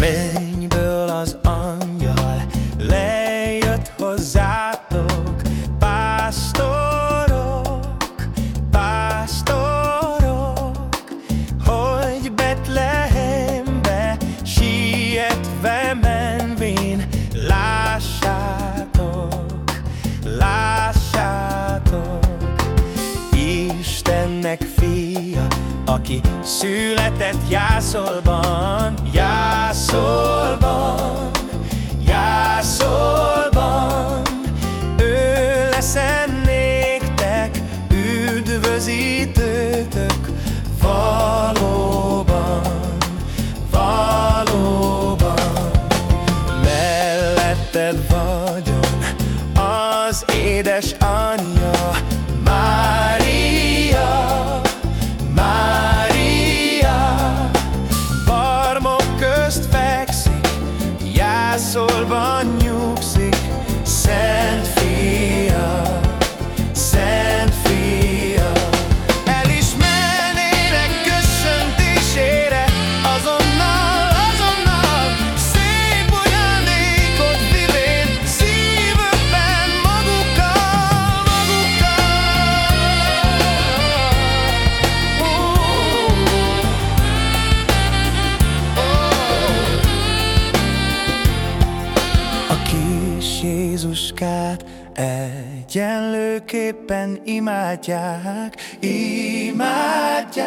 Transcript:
man az angyal. Lejött hozzátok, pásztorok, pásztorok, hogy Betlehembe sietve menvén lássátok, lássátok, Istennek fia, aki született jászolban, jászolban, üdvözítőtök valóban, valóban. Melletted vagyon kis Jézuskát egyenlőképpen imádják, imádják.